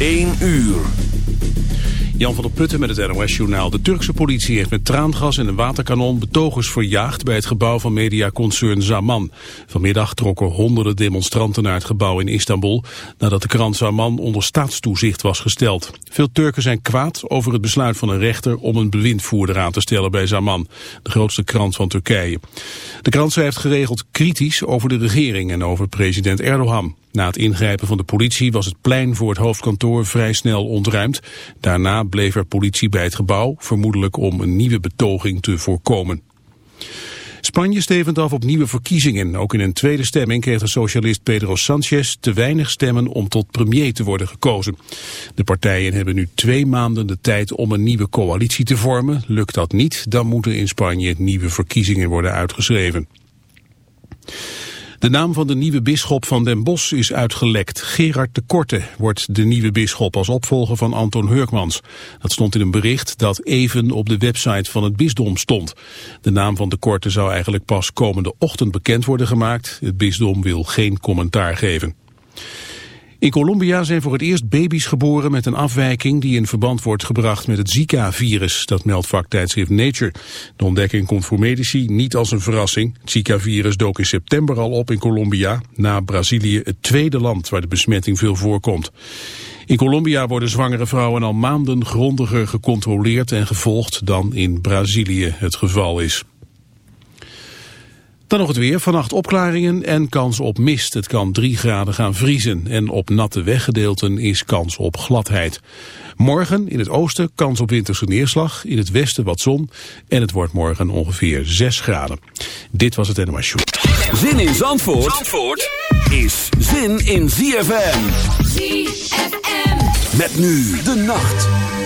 1 uur. Jan van der Putten met het NOS-journaal. De Turkse politie heeft met traangas en een waterkanon betogers verjaagd bij het gebouw van mediaconcern Zaman. Vanmiddag trokken honderden demonstranten naar het gebouw in Istanbul nadat de krant Zaman onder staatstoezicht was gesteld. Veel Turken zijn kwaad over het besluit van een rechter om een bewindvoerder aan te stellen bij Zaman, de grootste krant van Turkije. De krant schrijft geregeld kritisch over de regering en over president Erdogan. Na het ingrijpen van de politie was het plein voor het hoofdkantoor vrij snel ontruimd. Daarna bleef er politie bij het gebouw, vermoedelijk om een nieuwe betoging te voorkomen. Spanje stevend af op nieuwe verkiezingen. Ook in een tweede stemming kreeg de socialist Pedro Sanchez te weinig stemmen om tot premier te worden gekozen. De partijen hebben nu twee maanden de tijd om een nieuwe coalitie te vormen. Lukt dat niet, dan moeten in Spanje nieuwe verkiezingen worden uitgeschreven. De naam van de nieuwe bisschop van Den Bosch is uitgelekt. Gerard de Korte wordt de nieuwe bisschop als opvolger van Anton Hurkmans. Dat stond in een bericht dat even op de website van het bisdom stond. De naam van de Korte zou eigenlijk pas komende ochtend bekend worden gemaakt. Het bisdom wil geen commentaar geven. In Colombia zijn voor het eerst baby's geboren met een afwijking die in verband wordt gebracht met het Zika-virus. Dat meldt vaktijdschrift Nature. De ontdekking komt voor medici niet als een verrassing. Het Zika-virus dook in september al op in Colombia, na Brazilië het tweede land waar de besmetting veel voorkomt. In Colombia worden zwangere vrouwen al maanden grondiger gecontroleerd en gevolgd dan in Brazilië het geval is. Dan nog het weer. Vannacht opklaringen en kans op mist. Het kan 3 graden gaan vriezen. En op natte weggedeelten is kans op gladheid. Morgen in het oosten kans op winterse neerslag. In het westen wat zon. En het wordt morgen ongeveer 6 graden. Dit was het NMA Show. Zin in Zandvoort, Zandvoort is zin in ZFM. ZFM. Met nu de nacht.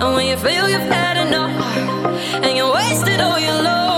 and when you feel you've had enough and you wasted all your love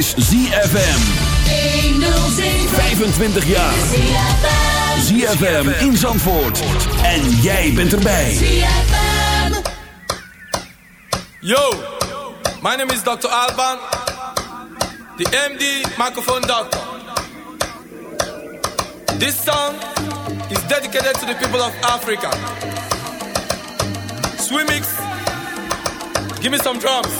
is ZFM. 25 jaar. ZFM in Zandvoort. En jij bent erbij. Yo, my name is Dr. Alban. The MD microphone doctor. This song is dedicated to the people of Africa. Swimmix, give me some drums.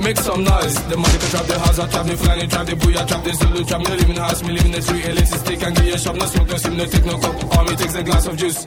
Make some noise. The money can trap the house, I trap the flying, trap the booyah, trap the Zulu, trap me live in the house, me live in the tree, elixir stick and give you a shop, no smoke, no sim, no take no cup. All me takes a glass of juice.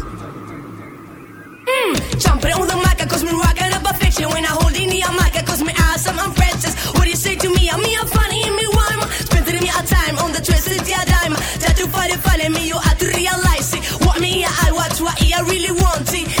Jumping on the mic, cause me rocking up a fiction. When I hold in the mic, cause me awesome, I'm precious. What do you say to me? I'm me, I'm funny, and me rhyme. Spending me a time on the twisted yeah dime. That you find it funny, me, you have to realize it. What me, I watch, what I really want it.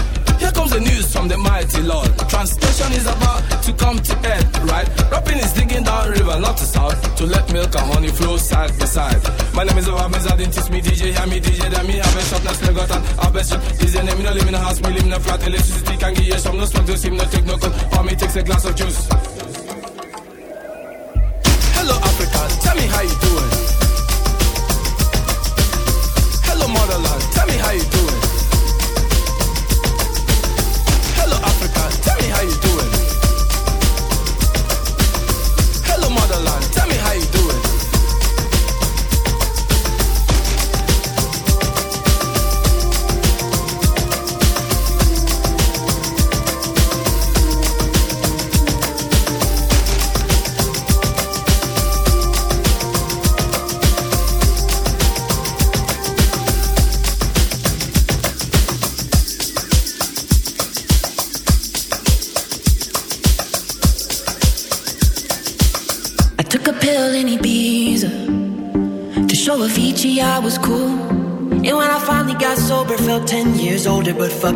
Comes the news from the mighty Lord. Translation is about to come to end, right? Rapping is digging down river, not to south, to let milk and honey flow side by side. My name is Obama, I teach me DJ, hear me DJ, then me have a shop, now still got an have a shop. DJ name, me no live in a house, me live in a flat, electricity can give you some, no smoke, no steam, no take no cold, for me takes a glass of juice. Hello Africa, tell me how you doing. Hello motherland, tell me how you doing.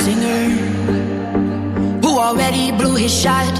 Singer who already blew his shot.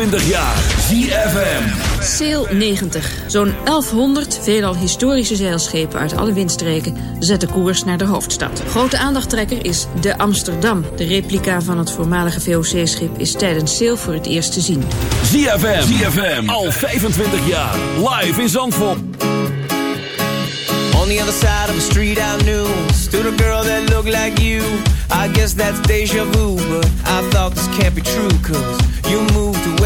25 jaar. ZFM. Sail 90. Zo'n 1100 veelal historische zeilschepen uit alle windstreken zetten koers naar de hoofdstad. Grote aandachttrekker is de Amsterdam. De replica van het voormalige VOC-schip is tijdens Sail voor het eerst te zien. ZFM. ZFM. Al 25 jaar. Live in Zandvoort. On the other side of the street I knew Stood a girl that looked like you I guess that's deja vu But I thought this can't be true Cause you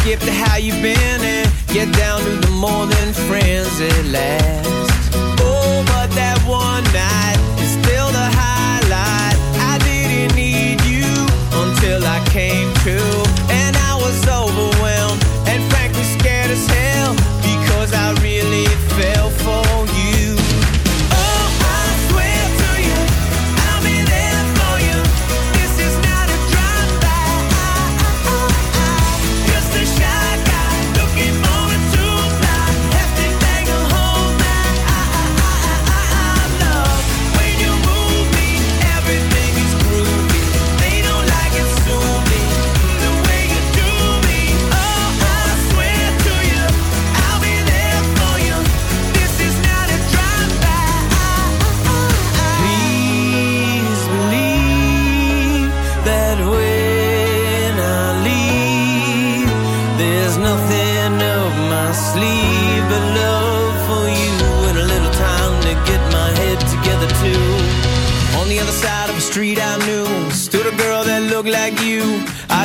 skip to how you've been and get down to the more than friends at last. Oh, but that one night is still the highlight. I didn't need you until I came to. And I was overwhelmed and frankly scared as hell because I realized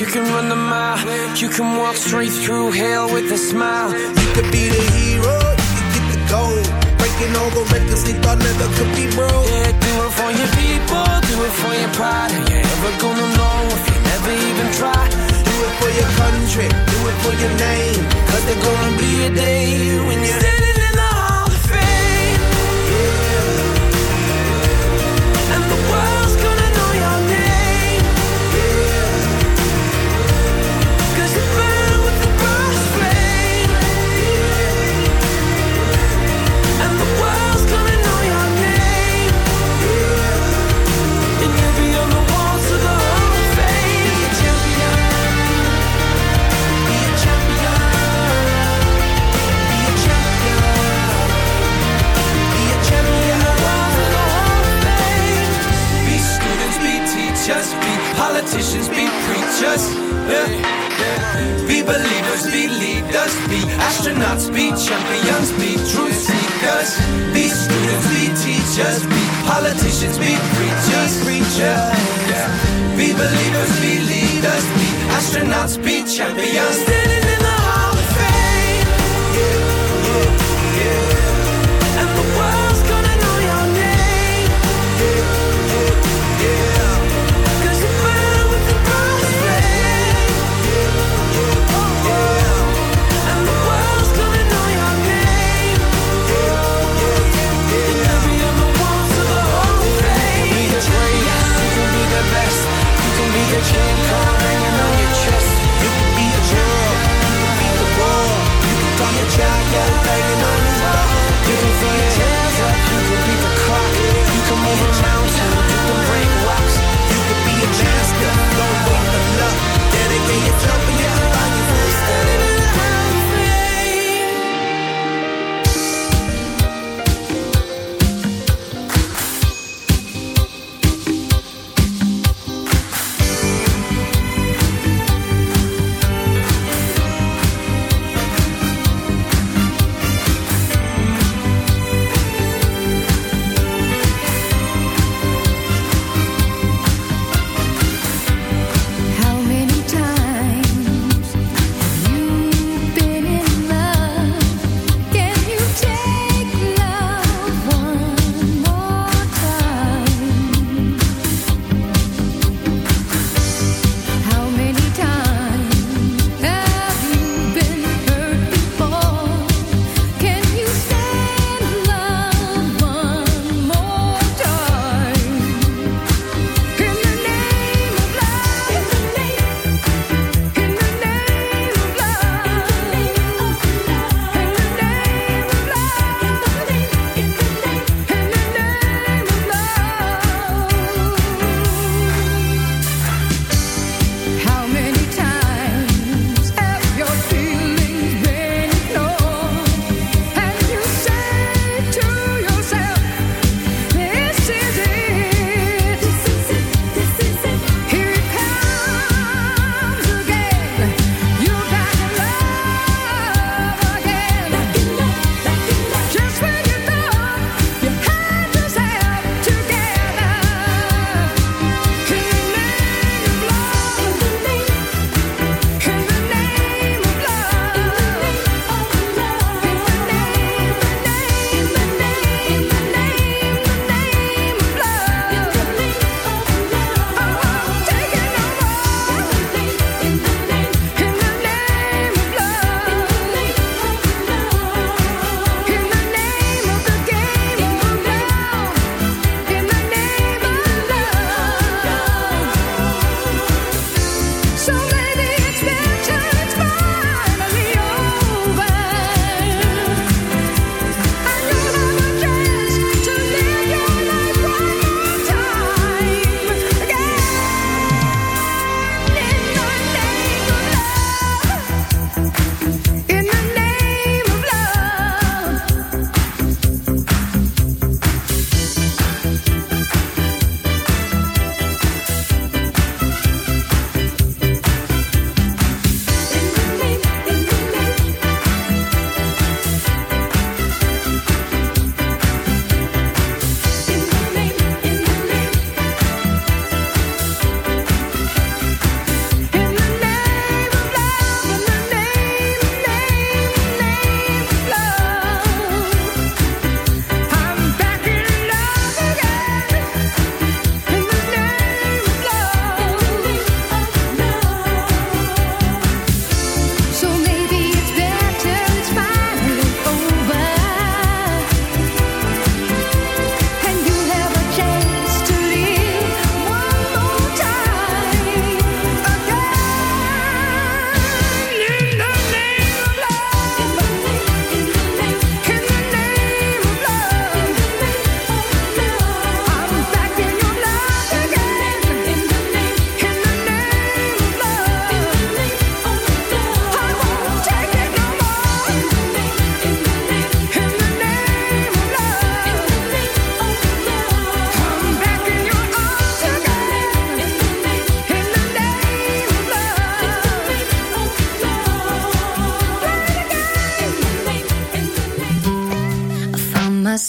You can run the mile. You can walk straight through hell with a smile. You could be the hero. You could get the gold. Breaking all the records they thought never could be broke. Yeah, do it for your people. Do it for your pride. You're never gonna know if you